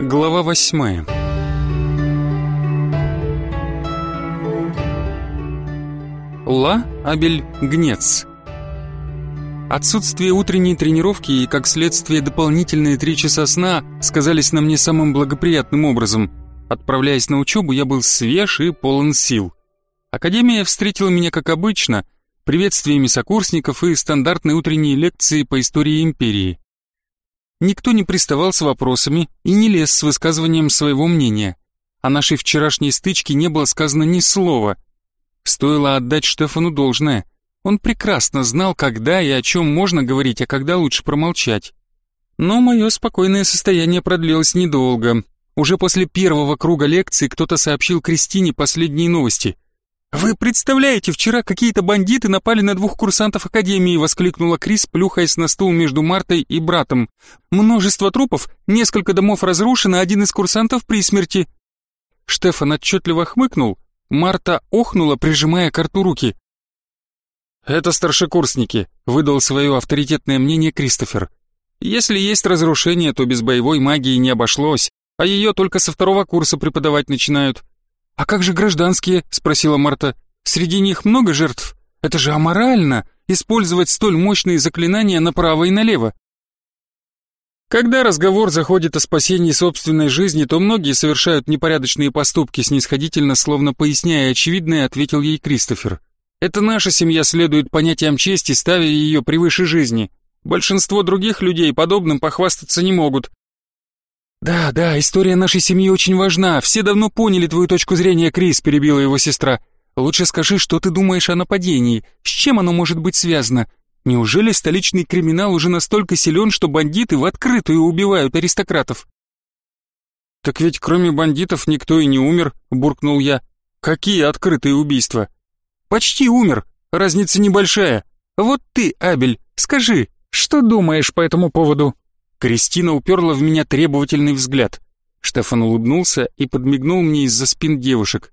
Глава восьмая Ла Абель Гнец Отсутствие утренней тренировки и, как следствие, дополнительные три часа сна сказались на мне самым благоприятным образом. Отправляясь на учебу, я был свеж и полон сил. Академия встретила меня как обычно, приветствиями сокурсников и стандартной утренней лекции по истории империи. Никто не приставал с вопросами и не лез с высказыванием своего мнения. О нашей вчерашней стычке не было сказано ни слова. Стоило отдать Штефану должное. Он прекрасно знал, когда и о чем можно говорить, а когда лучше промолчать. Но мое спокойное состояние продлилось недолго. Уже после первого круга лекции кто-то сообщил Кристине последние новости. «Вы представляете, вчера какие-то бандиты напали на двух курсантов Академии», воскликнула Крис, плюхаясь на стул между Мартой и братом. «Множество трупов, несколько домов разрушено, один из курсантов при смерти». Штефан отчетливо хмыкнул, Марта охнула, прижимая к рту руки. «Это старшекурсники», — выдал свое авторитетное мнение Кристофер. «Если есть разрушение, то без боевой магии не обошлось, а ее только со второго курса преподавать начинают». «А как же гражданские?» — спросила Марта. «Среди них много жертв? Это же аморально, использовать столь мощные заклинания направо и налево». Когда разговор заходит о спасении собственной жизни, то многие совершают непорядочные поступки, снисходительно, словно поясняя очевидное, ответил ей Кристофер. Это наша семья следует понятиям чести, ставя ее превыше жизни. Большинство других людей подобным похвастаться не могут. «Да, да, история нашей семьи очень важна. Все давно поняли твою точку зрения, Крис», — перебила его сестра. «Лучше скажи, что ты думаешь о нападении? С чем оно может быть связано? Неужели столичный криминал уже настолько силен, что бандиты в открытую убивают аристократов?» «Так ведь кроме бандитов никто и не умер», — буркнул я. «Какие открытые убийства?» Почти умер. Разница небольшая. Вот ты, Абель, скажи, что думаешь по этому поводу?» Кристина уперла в меня требовательный взгляд. Штефан улыбнулся и подмигнул мне из-за спин девушек.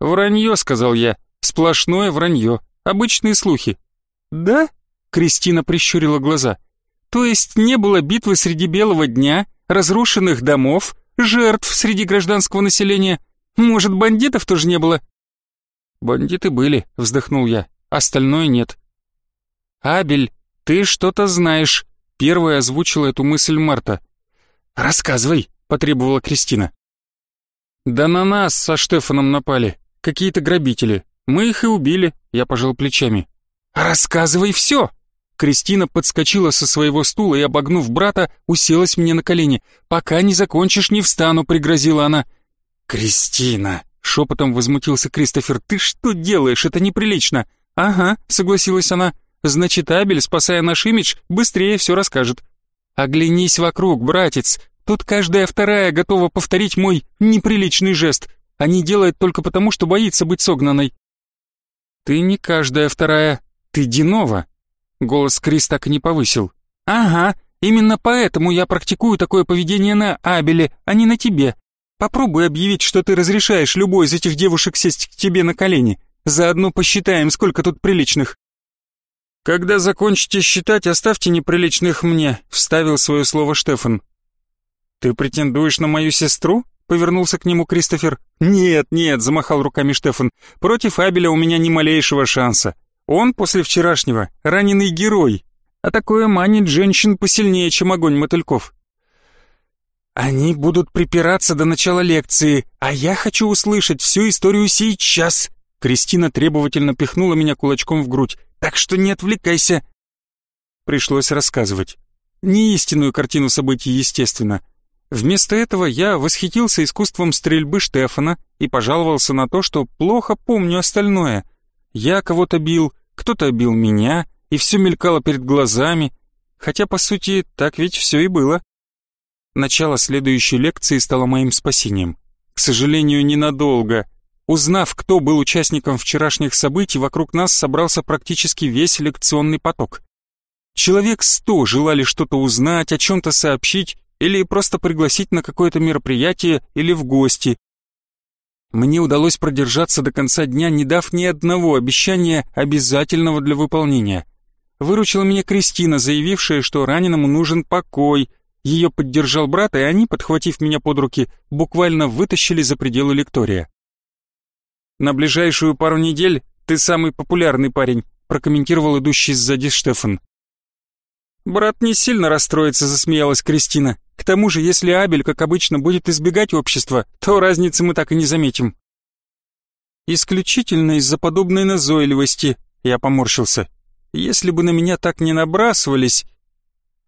«Вранье», — сказал я, — «сплошное вранье, обычные слухи». «Да?» — Кристина прищурила глаза. «То есть не было битвы среди белого дня, разрушенных домов, жертв среди гражданского населения? Может, бандитов тоже не было?» «Бандиты были», — вздохнул я, — «остальное нет». «Абель, ты что-то знаешь», — первая озвучила эту мысль Марта. «Рассказывай», — потребовала Кристина. «Да на нас со Штефаном напали, какие-то грабители. Мы их и убили», — я пожал плечами. «Рассказывай все!» Кристина подскочила со своего стула и, обогнув брата, уселась мне на колени. «Пока не закончишь, не встану», — пригрозила она. «Кристина!» Шепотом возмутился Кристофер. «Ты что делаешь? Это неприлично!» «Ага», — согласилась она. «Значит, Абель, спасая наш имидж, быстрее все расскажет». «Оглянись вокруг, братец. Тут каждая вторая готова повторить мой неприличный жест, а не делает только потому, что боится быть согнанной». «Ты не каждая вторая. Ты Динова». Голос Крис так и не повысил. «Ага, именно поэтому я практикую такое поведение на Абеле, а не на тебе. Попробуй объявить, что ты разрешаешь любой из этих девушек сесть к тебе на колени. Заодно посчитаем, сколько тут приличных». «Когда закончите считать, оставьте неприличных мне», — вставил свое слово Штефан. «Ты претендуешь на мою сестру?» — повернулся к нему Кристофер. «Нет, нет», — замахал руками Штефан. «Против Абеля у меня ни малейшего шанса. Он после вчерашнего раненый герой, а такое манит женщин посильнее, чем огонь мотыльков. Они будут припираться до начала лекции, а я хочу услышать всю историю сейчас. Кристина требовательно пихнула меня кулачком в грудь. Так что не отвлекайся. Пришлось рассказывать. Не истинную картину событий, естественно. Вместо этого я восхитился искусством стрельбы Штефана и пожаловался на то, что плохо помню остальное. Я кого-то бил, кто-то бил меня, и все мелькало перед глазами. Хотя, по сути, так ведь все и было. Начало следующей лекции стало моим спасением. К сожалению, ненадолго. Узнав, кто был участником вчерашних событий, вокруг нас собрался практически весь лекционный поток. Человек сто желали что-то узнать, о чем-то сообщить или просто пригласить на какое-то мероприятие или в гости. Мне удалось продержаться до конца дня, не дав ни одного обещания, обязательного для выполнения. Выручила меня Кристина, заявившая, что раненому нужен покой, Ее поддержал брат, и они, подхватив меня под руки, буквально вытащили за пределы лектория. «На ближайшую пару недель ты самый популярный парень», прокомментировал идущий сзади Штефан. «Брат не сильно расстроится», — засмеялась Кристина. «К тому же, если Абель, как обычно, будет избегать общества, то разницы мы так и не заметим». «Исключительно из-за подобной назойливости», — я поморщился. «Если бы на меня так не набрасывались...»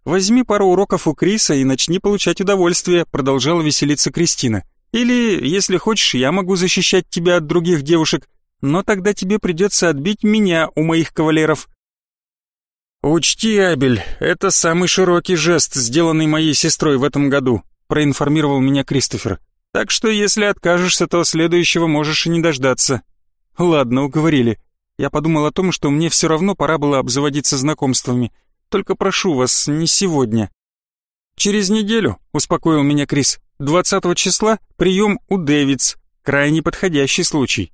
«Возьми пару уроков у Криса и начни получать удовольствие», — продолжала веселиться Кристина. «Или, если хочешь, я могу защищать тебя от других девушек, но тогда тебе придется отбить меня у моих кавалеров». «Учти, Абель, это самый широкий жест, сделанный моей сестрой в этом году», проинформировал меня Кристофер. «Так что если откажешься, то следующего можешь и не дождаться». «Ладно, уговорили. Я подумал о том, что мне все равно пора было обзаводиться знакомствами. Только прошу вас, не сегодня». «Через неделю», — успокоил меня Крис. «20 числа прием у Дэвидс. Крайне подходящий случай».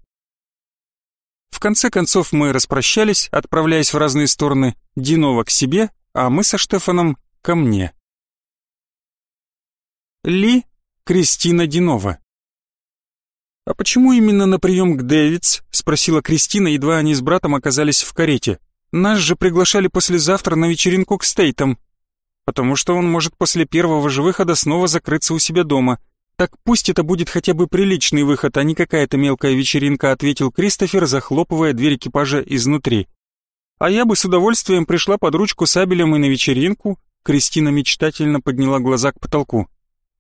В конце концов мы распрощались, отправляясь в разные стороны, Динова к себе, а мы со Штефаном ко мне. Ли Кристина Динова. «А почему именно на прием к Дэвидс?» — спросила Кристина, едва они с братом оказались в карете. «Нас же приглашали послезавтра на вечеринку к Стейтам». «Потому что он может после первого же выхода снова закрыться у себя дома. «Так пусть это будет хотя бы приличный выход, а не какая-то мелкая вечеринка», ответил Кристофер, захлопывая дверь экипажа изнутри. «А я бы с удовольствием пришла под ручку с Абелем и на вечеринку», Кристина мечтательно подняла глаза к потолку.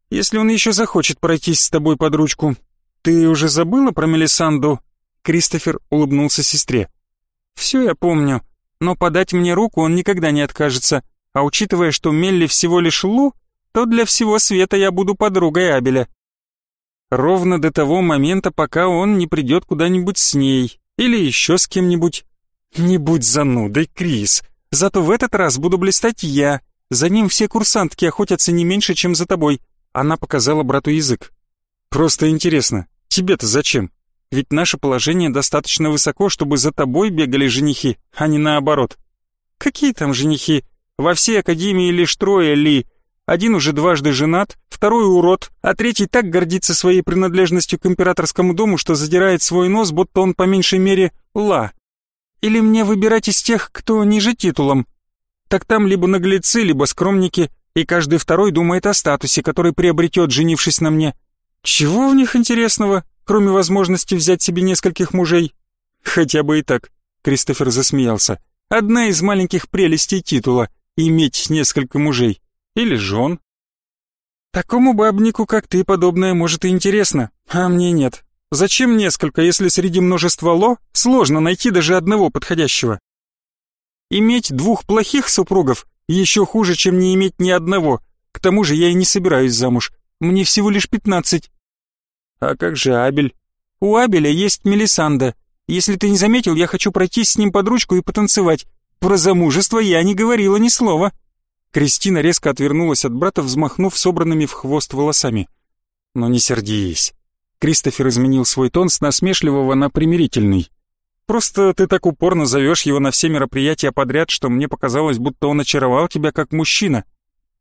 «Если он еще захочет пройтись с тобой под ручку. Ты уже забыла про Мелисанду?» Кристофер улыбнулся сестре. «Все я помню, но подать мне руку он никогда не откажется, а учитывая, что Мелли всего лишь Лу, то для всего света я буду подругой Абеля. Ровно до того момента, пока он не придет куда-нибудь с ней или еще с кем-нибудь. Не будь занудой, Крис. Зато в этот раз буду блистать я. За ним все курсантки охотятся не меньше, чем за тобой. Она показала брату язык. Просто интересно, тебе-то зачем? Ведь наше положение достаточно высоко, чтобы за тобой бегали женихи, а не наоборот. Какие там женихи? Во всей академии лишь трое ли, один уже дважды женат, второй урод, а третий так гордится своей принадлежностью к императорскому дому, что задирает свой нос, будто он по меньшей мере ла. Или мне выбирать из тех, кто ниже титулом? Так там либо наглецы, либо скромники, и каждый второй думает о статусе, который приобретет, женившись на мне. Чего в них интересного, кроме возможности взять себе нескольких мужей? Хотя бы и так, Кристофер засмеялся. Одна из маленьких прелестей титула — иметь несколько мужей. Или жен. Такому бабнику, как ты, подобное может и интересно, а мне нет. Зачем несколько, если среди множества ло сложно найти даже одного подходящего? Иметь двух плохих супругов еще хуже, чем не иметь ни одного. К тому же я и не собираюсь замуж. Мне всего лишь пятнадцать. А как же Абель? У Абеля есть Мелисанда. Если ты не заметил, я хочу пройтись с ним под ручку и потанцевать. Про замужество я не говорила ни слова. Кристина резко отвернулась от брата, взмахнув собранными в хвост волосами. «Но не сердись». Кристофер изменил свой тон с насмешливого на примирительный. «Просто ты так упорно зовешь его на все мероприятия подряд, что мне показалось, будто он очаровал тебя как мужчина.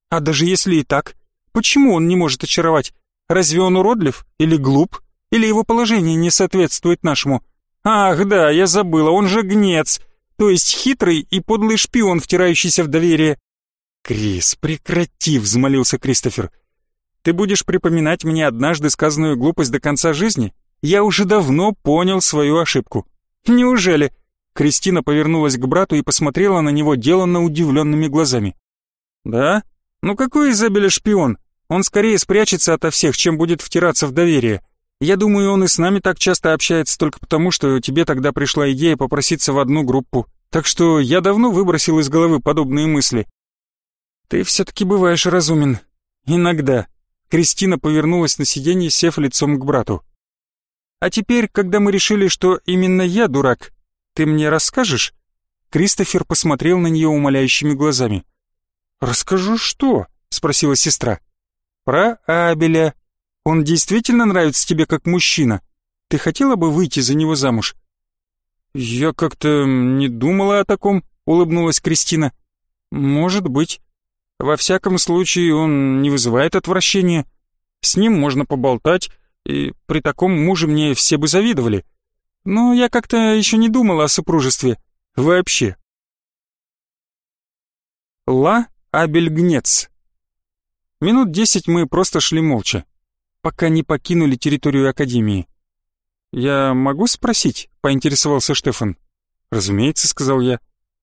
А даже если и так, почему он не может очаровать? Разве он уродлив или глуп? Или его положение не соответствует нашему? Ах, да, я забыла, он же гнец, то есть хитрый и подлый шпион, втирающийся в доверие. «Крис, прекрати!» — взмолился Кристофер. «Ты будешь припоминать мне однажды сказанную глупость до конца жизни? Я уже давно понял свою ошибку». «Неужели?» Кристина повернулась к брату и посмотрела на него деланно удивленными глазами. «Да? Ну какой Изабеля шпион? Он скорее спрячется ото всех, чем будет втираться в доверие. Я думаю, он и с нами так часто общается только потому, что тебе тогда пришла идея попроситься в одну группу. Так что я давно выбросил из головы подобные мысли. «Ты все-таки бываешь разумен. Иногда». Кристина повернулась на сиденье, сев лицом к брату. «А теперь, когда мы решили, что именно я дурак, ты мне расскажешь?» Кристофер посмотрел на нее умоляющими глазами. «Расскажу что?» — спросила сестра. «Про Абеля. Он действительно нравится тебе как мужчина? Ты хотела бы выйти за него замуж?» «Я как-то не думала о таком», — улыбнулась Кристина. «Может быть. Во всяком случае, он не вызывает отвращения. С ним можно поболтать, и при таком муже мне все бы завидовали. Но я как-то еще не думала о супружестве. Вообще. Ла Абельгнец. Минут десять мы просто шли молча, пока не покинули территорию Академии. «Я могу спросить?» — поинтересовался Штефан. «Разумеется», — сказал я.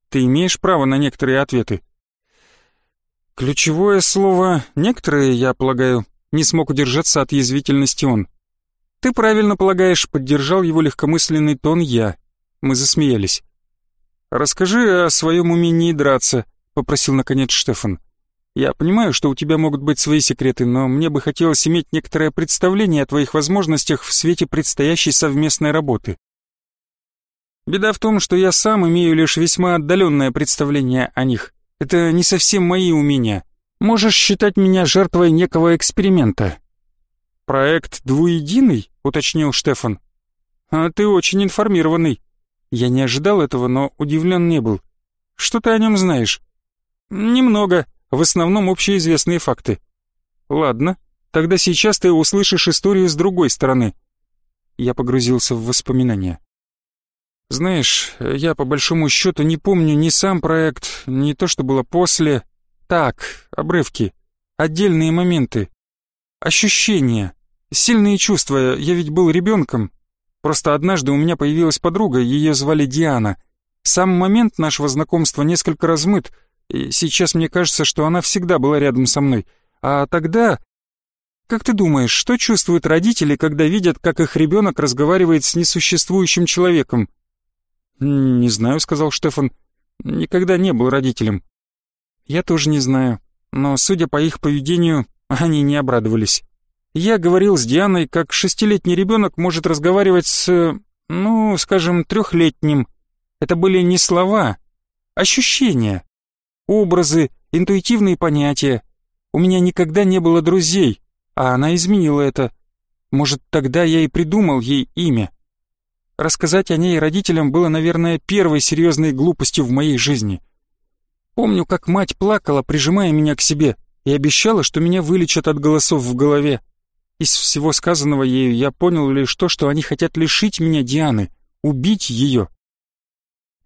«Ты имеешь право на некоторые ответы». «Ключевое слово «некоторые», я полагаю», — не смог удержаться от язвительности он. «Ты правильно полагаешь», — поддержал его легкомысленный тон я. Мы засмеялись. «Расскажи о своем умении драться», — попросил наконец Штефан. «Я понимаю, что у тебя могут быть свои секреты, но мне бы хотелось иметь некоторое представление о твоих возможностях в свете предстоящей совместной работы». Беда в том, что я сам имею лишь весьма отдаленное представление о них. Это не совсем мои умения. Можешь считать меня жертвой некого эксперимента. Проект двуединый, уточнил Штефан. А ты очень информированный. Я не ожидал этого, но удивлен не был. Что ты о нем знаешь? Немного, в основном общеизвестные факты. Ладно, тогда сейчас ты услышишь историю с другой стороны. Я погрузился в воспоминания. Знаешь, я по большому счету не помню ни сам проект, ни то, что было после. Так, обрывки, отдельные моменты, ощущения, сильные чувства. Я ведь был ребенком. Просто однажды у меня появилась подруга, ее звали Диана. Сам момент нашего знакомства несколько размыт, сейчас мне кажется, что она всегда была рядом со мной. А тогда... Как ты думаешь, что чувствуют родители, когда видят, как их ребенок разговаривает с несуществующим человеком? «Не знаю», — сказал Штефан. «Никогда не был родителем». «Я тоже не знаю, но, судя по их поведению, они не обрадовались. Я говорил с Дианой, как шестилетний ребенок может разговаривать с, ну, скажем, трехлетним. Это были не слова, ощущения, образы, интуитивные понятия. У меня никогда не было друзей, а она изменила это. Может, тогда я и придумал ей имя. Рассказать о ней родителям было, наверное, первой серьезной глупостью в моей жизни. Помню, как мать плакала, прижимая меня к себе, и обещала, что меня вылечат от голосов в голове. Из всего сказанного ею я понял лишь то, что они хотят лишить меня Дианы, убить ее.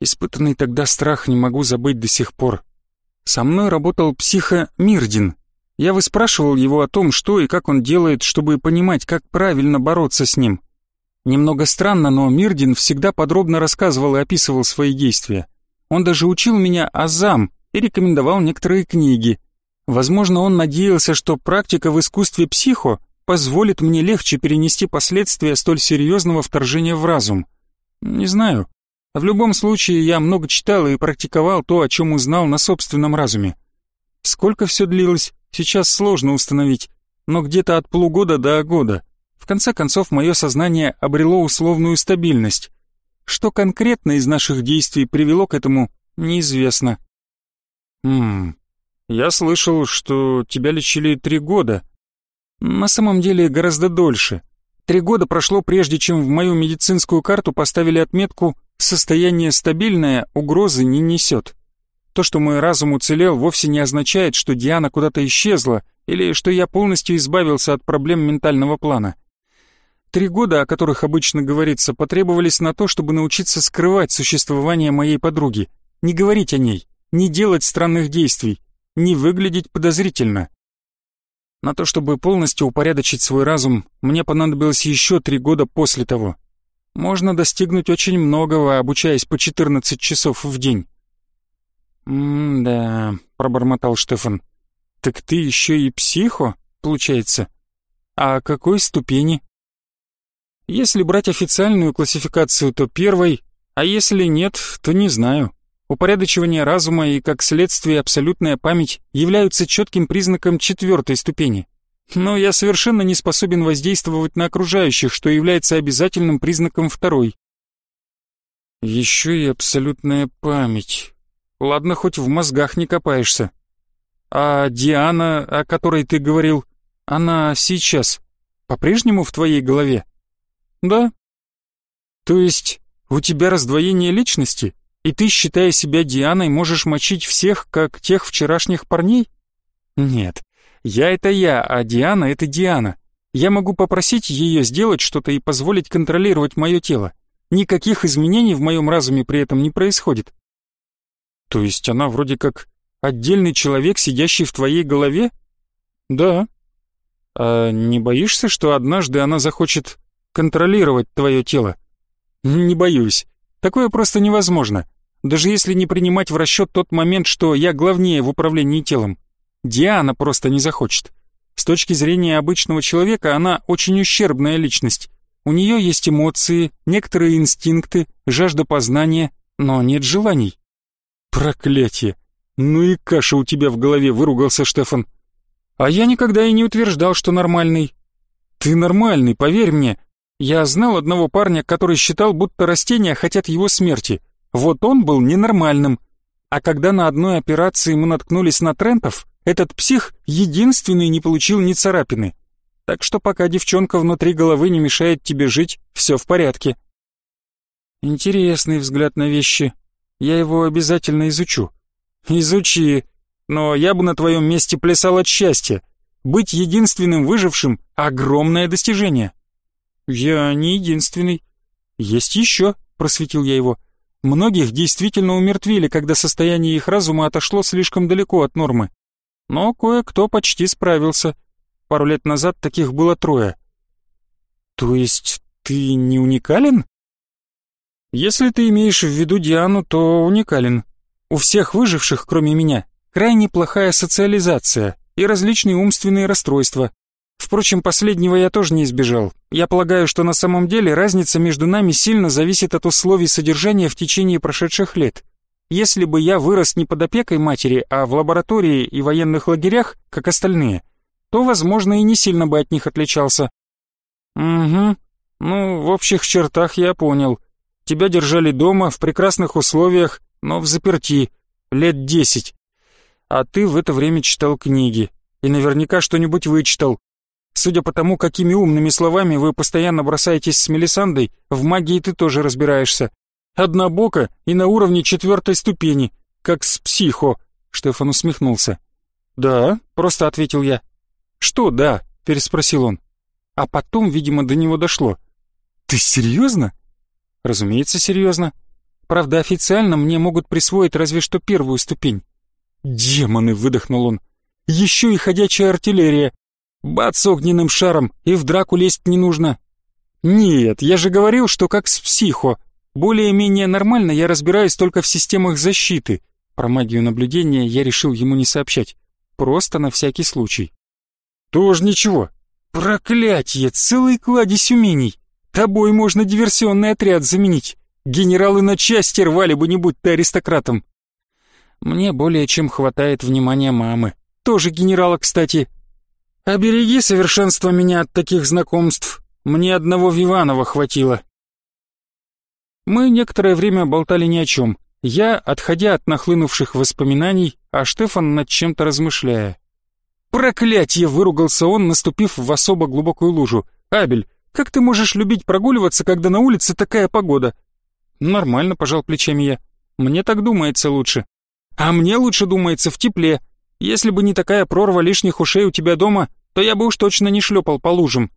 Испытанный тогда страх не могу забыть до сих пор. Со мной работал психо Мирдин. Я выспрашивал его о том, что и как он делает, чтобы понимать, как правильно бороться с ним. Немного странно, но Мирдин всегда подробно рассказывал и описывал свои действия. Он даже учил меня азам и рекомендовал некоторые книги. Возможно, он надеялся, что практика в искусстве психо позволит мне легче перенести последствия столь серьезного вторжения в разум. Не знаю. В любом случае, я много читал и практиковал то, о чем узнал на собственном разуме. Сколько все длилось, сейчас сложно установить, но где-то от полугода до года — в конце концов, мое сознание обрело условную стабильность. Что конкретно из наших действий привело к этому, неизвестно. «Ммм, я слышал, что тебя лечили три года. На самом деле гораздо дольше. Три года прошло, прежде чем в мою медицинскую карту поставили отметку «Состояние стабильное, угрозы не несет». То, что мой разум уцелел, вовсе не означает, что Диана куда-то исчезла или что я полностью избавился от проблем ментального плана. Три года, о которых обычно говорится, потребовались на то, чтобы научиться скрывать существование моей подруги, не говорить о ней, не делать странных действий, не выглядеть подозрительно. На то, чтобы полностью упорядочить свой разум, мне понадобилось еще три года после того. Можно достигнуть очень многого, обучаясь по 14 часов в день. «М-да», — пробормотал Штефан. «Так ты еще и психо, получается? А какой ступени?» Если брать официальную классификацию, то первой, а если нет, то не знаю. Упорядочивание разума и, как следствие, абсолютная память являются четким признаком четвертой ступени. Но я совершенно не способен воздействовать на окружающих, что является обязательным признаком второй. Еще и абсолютная память. Ладно, хоть в мозгах не копаешься. А Диана, о которой ты говорил, она сейчас по-прежнему в твоей голове? Да. То есть у тебя раздвоение личности, и ты, считая себя Дианой, можешь мочить всех, как тех вчерашних парней? Нет, я это я, а Диана это Диана. Я могу попросить ее сделать что-то и позволить контролировать мое тело. Никаких изменений в моем разуме при этом не происходит. То есть она вроде как отдельный человек, сидящий в твоей голове? Да. А не боишься, что однажды она захочет контролировать твое тело? Не боюсь. Такое просто невозможно. Даже если не принимать в расчет тот момент, что я главнее в управлении телом. Диана просто не захочет. С точки зрения обычного человека она очень ущербная личность. У нее есть эмоции, некоторые инстинкты, жажда познания, но нет желаний. Проклятие! Ну и каша у тебя в голове, выругался Штефан. А я никогда и не утверждал, что нормальный. Ты нормальный, поверь мне. Я знал одного парня, который считал, будто растения хотят его смерти. Вот он был ненормальным. А когда на одной операции мы наткнулись на Трентов, этот псих единственный не получил ни царапины. Так что пока девчонка внутри головы не мешает тебе жить, все в порядке. Интересный взгляд на вещи. Я его обязательно изучу. Изучи. Но я бы на твоем месте плясал от счастья. Быть единственным выжившим — огромное достижение. Я не единственный. Есть еще, просветил я его. Многих действительно умертвили, когда состояние их разума отошло слишком далеко от нормы. Но кое-кто почти справился. Пару лет назад таких было трое. То есть ты не уникален? Если ты имеешь в виду Диану, то уникален. У всех выживших, кроме меня, крайне плохая социализация и различные умственные расстройства. Впрочем, последнего я тоже не избежал. Я полагаю, что на самом деле разница между нами сильно зависит от условий содержания в течение прошедших лет. Если бы я вырос не под опекой матери, а в лаборатории и военных лагерях, как остальные, то, возможно, и не сильно бы от них отличался. Угу. Ну, в общих чертах я понял. Тебя держали дома, в прекрасных условиях, но в заперти. Лет десять. А ты в это время читал книги. И наверняка что-нибудь вычитал. Судя по тому, какими умными словами вы постоянно бросаетесь с Мелисандой, в магии ты тоже разбираешься. Однобоко и на уровне четвертой ступени, как с психо. Штефан усмехнулся. «Да», — просто ответил я. «Что «да»?» — переспросил он. А потом, видимо, до него дошло. «Ты серьезно?» «Разумеется, серьезно. Правда, официально мне могут присвоить разве что первую ступень». «Демоны!» — выдохнул он. «Еще и ходячая артиллерия. Бац огненным шаром, и в драку лезть не нужно. Нет, я же говорил, что как с психо. Более-менее нормально я разбираюсь только в системах защиты. Про магию наблюдения я решил ему не сообщать. Просто на всякий случай. Тоже ничего. Проклятье, целый кладезь умений. Тобой можно диверсионный отряд заменить. Генералы на части рвали бы, не будь ты аристократом. Мне более чем хватает внимания мамы. Тоже генерала, кстати, Обереги совершенство меня от таких знакомств. Мне одного Виванова хватило. Мы некоторое время болтали ни о чем. Я, отходя от нахлынувших воспоминаний, а Штефан над чем-то размышляя. «Проклятье!» — выругался он, наступив в особо глубокую лужу. «Абель, как ты можешь любить прогуливаться, когда на улице такая погода?» «Нормально», — пожал плечами я. «Мне так думается лучше». «А мне лучше думается в тепле. Если бы не такая прорва лишних ушей у тебя дома, то я бы уж точно не шлепал по лужам.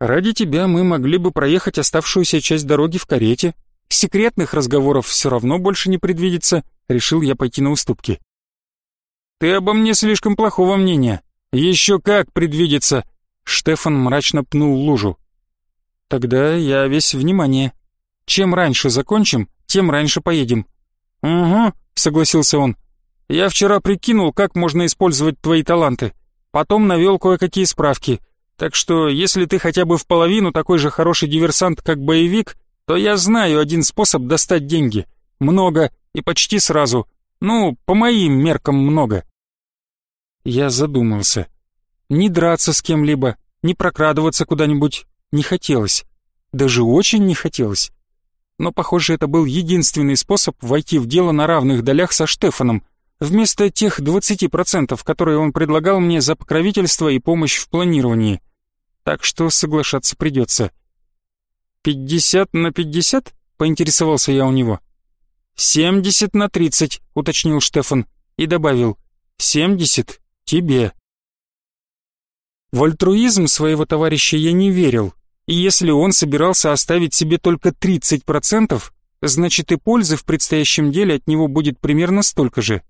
Ради тебя мы могли бы проехать оставшуюся часть дороги в карете. Секретных разговоров все равно больше не предвидится, решил я пойти на уступки. Ты обо мне слишком плохого мнения. Еще как предвидится. Штефан мрачно пнул лужу. Тогда я весь внимание. Чем раньше закончим, тем раньше поедем. Угу, согласился он. Я вчера прикинул, как можно использовать твои таланты. Потом навел кое-какие справки. Так что, если ты хотя бы в половину такой же хороший диверсант, как боевик, то я знаю один способ достать деньги. Много и почти сразу. Ну, по моим меркам много. Я задумался. Не драться с кем-либо, не прокрадываться куда-нибудь не хотелось. Даже очень не хотелось. Но, похоже, это был единственный способ войти в дело на равных долях со Штефаном, вместо тех 20%, которые он предлагал мне за покровительство и помощь в планировании. Так что соглашаться придется. «Пятьдесят на пятьдесят?» — поинтересовался я у него. «Семьдесят на тридцать», — уточнил Штефан и добавил. «Семьдесят тебе. В альтруизм своего товарища я не верил, и если он собирался оставить себе только 30%, значит и пользы в предстоящем деле от него будет примерно столько же.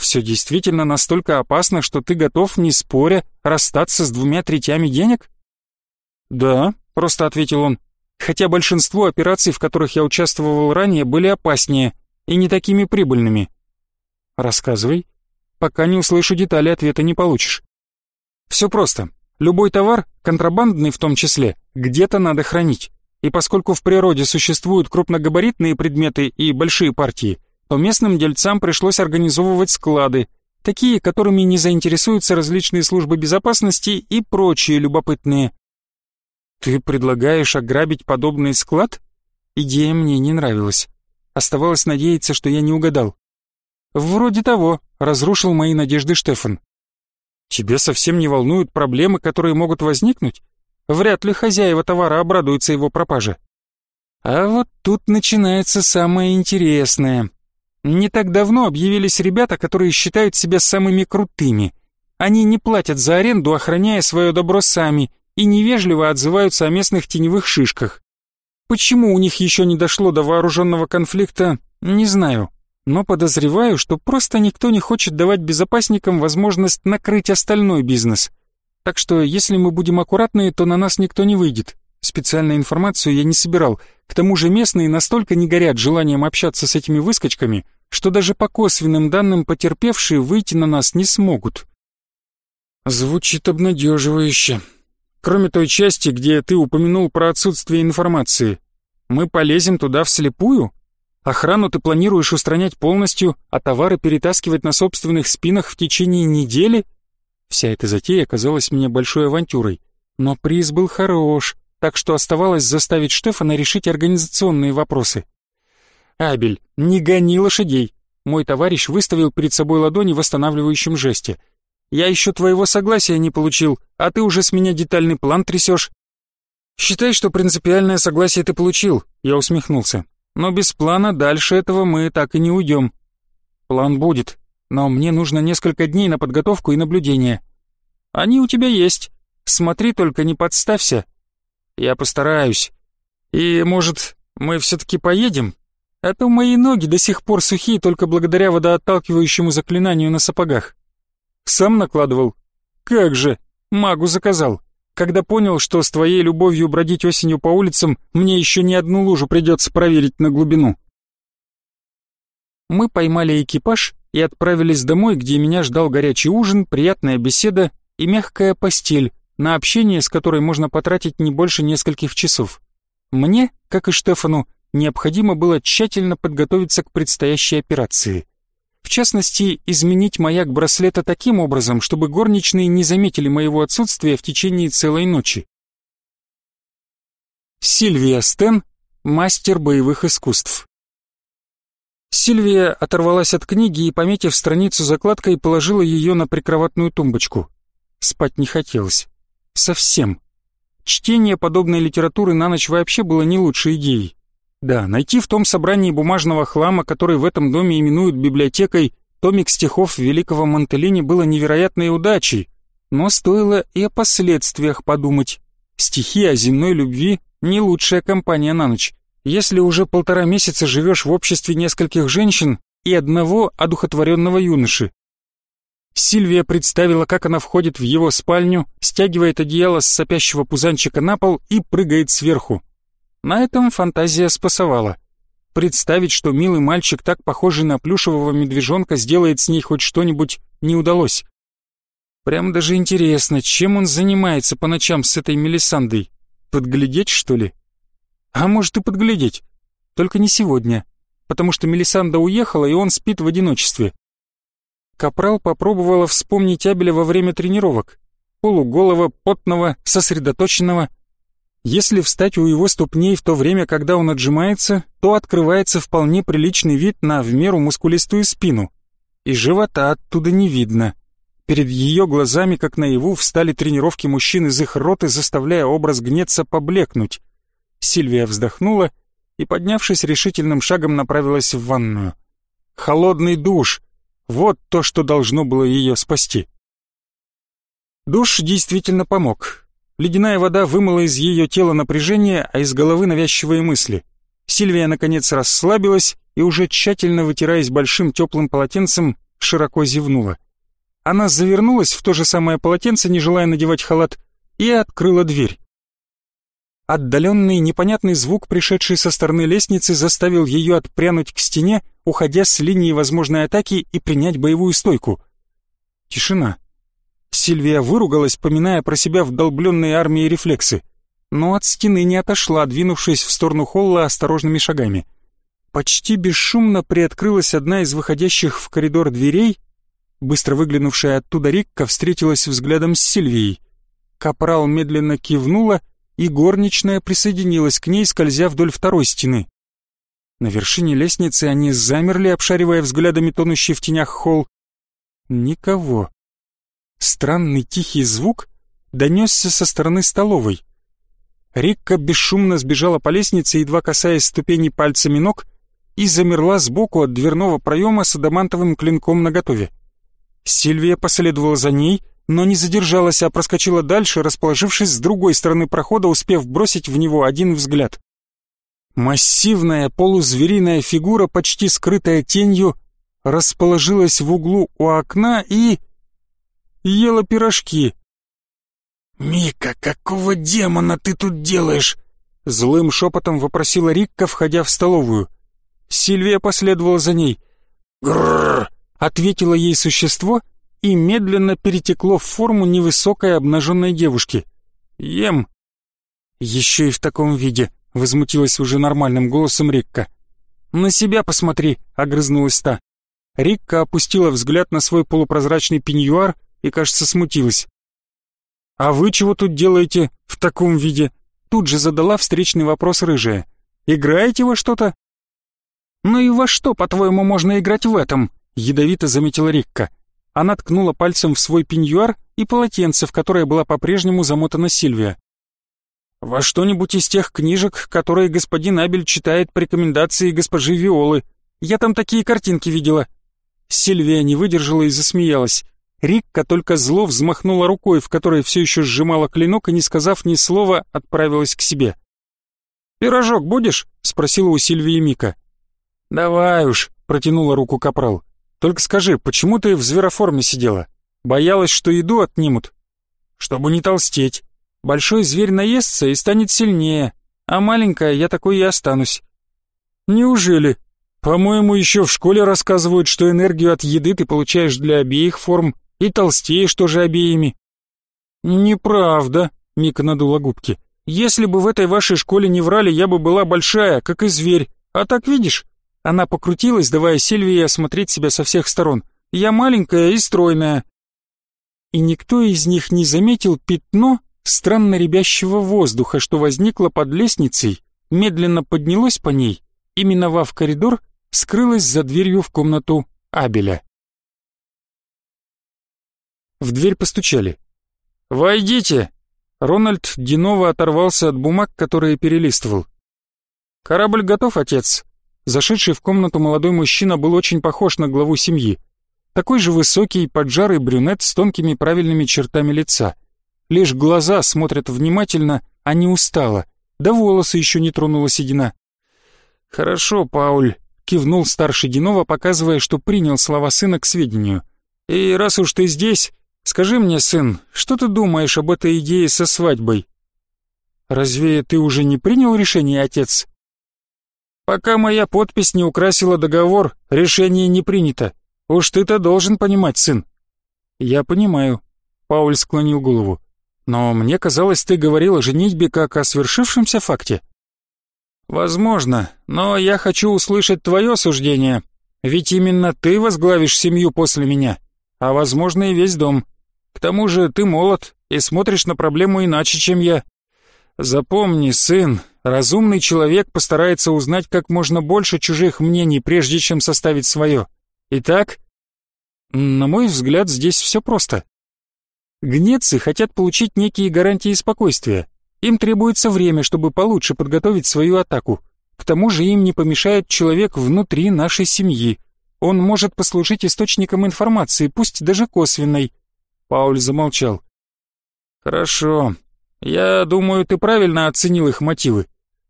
Все действительно настолько опасно, что ты готов, не споря, расстаться с двумя третями денег? Да, просто ответил он, хотя большинство операций, в которых я участвовал ранее, были опаснее и не такими прибыльными. Рассказывай. Пока не услышу детали, ответа не получишь. Все просто. Любой товар, контрабандный в том числе, где-то надо хранить. И поскольку в природе существуют крупногабаритные предметы и большие партии, то местным дельцам пришлось организовывать склады, такие, которыми не заинтересуются различные службы безопасности и прочие любопытные. Ты предлагаешь ограбить подобный склад? Идея мне не нравилась. Оставалось надеяться, что я не угадал. Вроде того, разрушил мои надежды Штефан. Тебе совсем не волнуют проблемы, которые могут возникнуть? Вряд ли хозяева товара обрадуются его пропаже. А вот тут начинается самое интересное. Не так давно объявились ребята, которые считают себя самыми крутыми. Они не платят за аренду, охраняя свое добро сами, и невежливо отзываются о местных теневых шишках. Почему у них еще не дошло до вооруженного конфликта, не знаю но подозреваю, что просто никто не хочет давать безопасникам возможность накрыть остальной бизнес. Так что, если мы будем аккуратны, то на нас никто не выйдет. Специальную информацию я не собирал. К тому же местные настолько не горят желанием общаться с этими выскочками, что даже по косвенным данным потерпевшие выйти на нас не смогут. Звучит обнадеживающе. Кроме той части, где ты упомянул про отсутствие информации. Мы полезем туда вслепую? Охрану ты планируешь устранять полностью, а товары перетаскивать на собственных спинах в течение недели? Вся эта затея казалась мне большой авантюрой. Но приз был хорош, так что оставалось заставить Штефана решить организационные вопросы. «Абель, не гони лошадей!» Мой товарищ выставил перед собой ладони в восстанавливающем жесте. «Я еще твоего согласия не получил, а ты уже с меня детальный план трясешь». «Считай, что принципиальное согласие ты получил», — я усмехнулся. Но без плана дальше этого мы так и не уйдем. План будет, но мне нужно несколько дней на подготовку и наблюдение. Они у тебя есть. Смотри, только не подставься. Я постараюсь. И, может, мы все-таки поедем? А то мои ноги до сих пор сухие только благодаря водоотталкивающему заклинанию на сапогах. Сам накладывал? Как же, магу заказал когда понял, что с твоей любовью бродить осенью по улицам мне еще не одну лужу придется проверить на глубину. Мы поймали экипаж и отправились домой, где меня ждал горячий ужин, приятная беседа и мягкая постель, на общение с которой можно потратить не больше нескольких часов. Мне, как и Штефану, необходимо было тщательно подготовиться к предстоящей операции. В частности, изменить маяк браслета таким образом, чтобы горничные не заметили моего отсутствия в течение целой ночи. Сильвия Стен, мастер боевых искусств. Сильвия оторвалась от книги и, пометив страницу закладкой, положила ее на прикроватную тумбочку. Спать не хотелось. Совсем. Чтение подобной литературы на ночь вообще было не лучшей идеей. Да, найти в том собрании бумажного хлама, который в этом доме именуют библиотекой, томик стихов великого Монтелини было невероятной удачей, но стоило и о последствиях подумать. Стихи о земной любви — не лучшая компания на ночь. Если уже полтора месяца живешь в обществе нескольких женщин и одного одухотворенного юноши. Сильвия представила, как она входит в его спальню, стягивает одеяло с сопящего пузанчика на пол и прыгает сверху. На этом фантазия спасовала. Представить, что милый мальчик, так похожий на плюшевого медвежонка, сделает с ней хоть что-нибудь, не удалось. Прям даже интересно, чем он занимается по ночам с этой Мелисандой? Подглядеть, что ли? А может и подглядеть. Только не сегодня, потому что Мелисанда уехала, и он спит в одиночестве. Капрал попробовала вспомнить Абеля во время тренировок. Полуголого, потного, сосредоточенного — если встать у его ступней в то время, когда он отжимается, то открывается вполне приличный вид на в меру мускулистую спину. И живота оттуда не видно. Перед ее глазами, как наяву, встали тренировки мужчин из их роты, заставляя образ гнеться поблекнуть. Сильвия вздохнула и, поднявшись решительным шагом, направилась в ванную. Холодный душ — вот то, что должно было ее спасти. Душ действительно помог. Ледяная вода вымыла из ее тела напряжение, а из головы навязчивые мысли. Сильвия наконец расслабилась и уже тщательно вытираясь большим теплым полотенцем, широко зевнула. Она завернулась в то же самое полотенце, не желая надевать халат, и открыла дверь. Отдаленный непонятный звук, пришедший со стороны лестницы, заставил ее отпрянуть к стене, уходя с линии возможной атаки и принять боевую стойку. Тишина. Сильвия выругалась, поминая про себя вдолбленные армией рефлексы, но от стены не отошла, двинувшись в сторону холла осторожными шагами. Почти бесшумно приоткрылась одна из выходящих в коридор дверей, быстро выглянувшая оттуда Рикка встретилась взглядом с Сильвией. Капрал медленно кивнула, и горничная присоединилась к ней, скользя вдоль второй стены. На вершине лестницы они замерли, обшаривая взглядами тонущий в тенях холл. Никого. Странный тихий звук донесся со стороны столовой. Рикка бесшумно сбежала по лестнице, едва касаясь ступеней пальцами ног, и замерла сбоку от дверного проема с адамантовым клинком наготове. Сильвия последовала за ней, но не задержалась, а проскочила дальше, расположившись с другой стороны прохода, успев бросить в него один взгляд. Массивная полузвериная фигура, почти скрытая тенью, расположилась в углу у окна и ела пирожки. «Мика, какого демона ты тут делаешь?» Злым шепотом вопросила Рикка, входя в столовую. Сильвия последовала за ней. «Грррр!» — ответило ей существо и медленно перетекло в форму невысокой обнаженной девушки. «Ем!» «Еще и в таком виде!» — возмутилась уже нормальным голосом Рикка. «На себя посмотри!» — огрызнулась та. Рикка опустила взгляд на свой полупрозрачный пеньюар и, кажется, смутилась. «А вы чего тут делаете в таком виде?» Тут же задала встречный вопрос рыжая. «Играете во что-то?» «Ну и во что, по-твоему, можно играть в этом?» Ядовито заметила Рикка. Она ткнула пальцем в свой пеньюар и полотенце, в которое была по-прежнему замотана Сильвия. «Во что-нибудь из тех книжек, которые господин Абель читает по рекомендации госпожи Виолы. Я там такие картинки видела». Сильвия не выдержала и засмеялась. Рикка только зло взмахнула рукой, в которой все еще сжимала клинок и, не сказав ни слова, отправилась к себе. «Пирожок будешь?» — спросила у Сильвии Мика. «Давай уж», — протянула руку капрал. «Только скажи, почему ты в звероформе сидела? Боялась, что еду отнимут?» «Чтобы не толстеть. Большой зверь наестся и станет сильнее, а маленькая я такой и останусь». «Неужели? По-моему, еще в школе рассказывают, что энергию от еды ты получаешь для обеих форм, и толстеешь тоже обеими». «Неправда», — Мика надула губки. «Если бы в этой вашей школе не врали, я бы была большая, как и зверь. А так видишь?» Она покрутилась, давая Сильвии осмотреть себя со всех сторон. «Я маленькая и стройная». И никто из них не заметил пятно странно рябящего воздуха, что возникло под лестницей, медленно поднялось по ней и, миновав коридор, скрылось за дверью в комнату Абеля. В дверь постучали. «Войдите!» Рональд Динова оторвался от бумаг, которые перелистывал. «Корабль готов, отец?» Зашедший в комнату молодой мужчина был очень похож на главу семьи. Такой же высокий, поджарый брюнет с тонкими правильными чертами лица. Лишь глаза смотрят внимательно, а не устало, да волосы еще не тронула седина. «Хорошо, Пауль», — кивнул старший Динова, показывая, что принял слова сына к сведению. «И раз уж ты здесь, Скажи мне, сын, что ты думаешь об этой идее со свадьбой? Разве ты уже не принял решение, отец? Пока моя подпись не украсила договор, решение не принято. Уж ты-то должен понимать, сын. Я понимаю. Пауль склонил голову. Но мне казалось, ты говорил о женитьбе как о свершившемся факте. Возможно, но я хочу услышать твое суждение. Ведь именно ты возглавишь семью после меня а возможно и весь дом. К тому же ты молод и смотришь на проблему иначе, чем я. Запомни, сын, разумный человек постарается узнать как можно больше чужих мнений, прежде чем составить свое. Итак, на мой взгляд, здесь все просто. Гнецы хотят получить некие гарантии спокойствия. Им требуется время, чтобы получше подготовить свою атаку. К тому же им не помешает человек внутри нашей семьи, он может послужить источником информации, пусть даже косвенной. Пауль замолчал. Хорошо. Я думаю, ты правильно оценил их мотивы.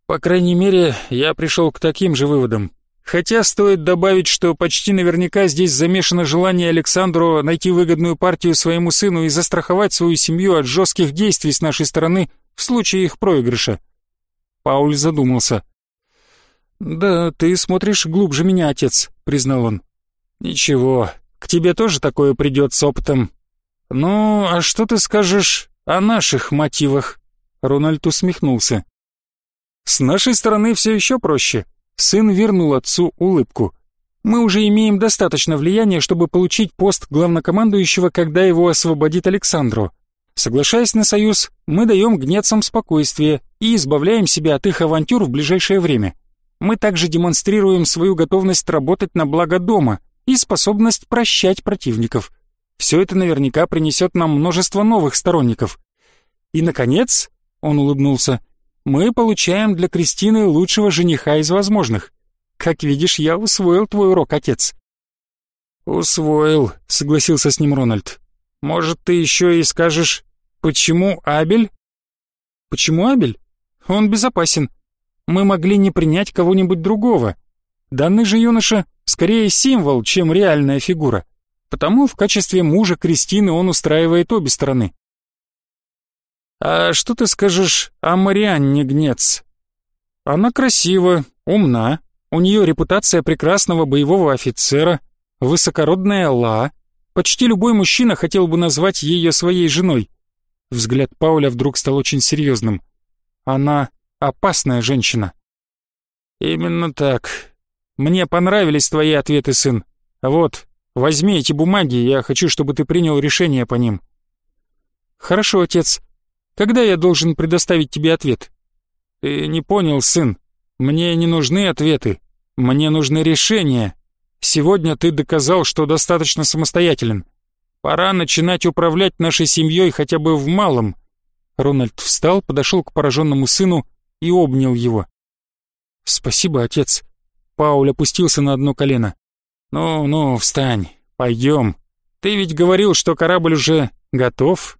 По крайней мере, я пришел к таким же выводам. Хотя стоит добавить, что почти наверняка здесь замешано желание Александру найти выгодную партию своему сыну и застраховать свою семью от жестких действий с нашей стороны в случае их проигрыша. Пауль задумался. «Да, ты смотришь глубже меня, отец», — признал он. «Ничего, к тебе тоже такое придет с опытом. Ну, а что ты скажешь о наших мотивах?» Рональд усмехнулся. «С нашей стороны все еще проще. Сын вернул отцу улыбку. Мы уже имеем достаточно влияния, чтобы получить пост главнокомандующего, когда его освободит Александру. Соглашаясь на союз, мы даем гнецам спокойствие и избавляем себя от их авантюр в ближайшее время. Мы также демонстрируем свою готовность работать на благо дома и способность прощать противников. Все это наверняка принесет нам множество новых сторонников. И, наконец, он улыбнулся, мы получаем для Кристины лучшего жениха из возможных. Как видишь, я усвоил твой урок, отец». «Усвоил», — согласился с ним Рональд. «Может, ты еще и скажешь, почему Абель?» «Почему Абель? Он безопасен. Мы могли не принять кого-нибудь другого. Данный же юноша скорее символ, чем реальная фигура. Потому в качестве мужа Кристины он устраивает обе стороны. «А что ты скажешь о Марианне Гнец?» «Она красива, умна, у нее репутация прекрасного боевого офицера, высокородная ла. Почти любой мужчина хотел бы назвать ее своей женой». Взгляд Пауля вдруг стал очень серьезным. «Она опасная женщина». «Именно так. Мне понравились твои ответы, сын. Вот, возьми эти бумаги, я хочу, чтобы ты принял решение по ним». «Хорошо, отец. Когда я должен предоставить тебе ответ? Ты не понял, сын. Мне не нужны ответы. Мне нужны решения. Сегодня ты доказал, что достаточно самостоятелен. Пора начинать управлять нашей семьей хотя бы в малом. Рональд встал, подошел к пораженному сыну и обнял его. «Спасибо, отец». Пауль опустился на одно колено. «Ну, ну, встань, пойдем. Ты ведь говорил, что корабль уже готов?»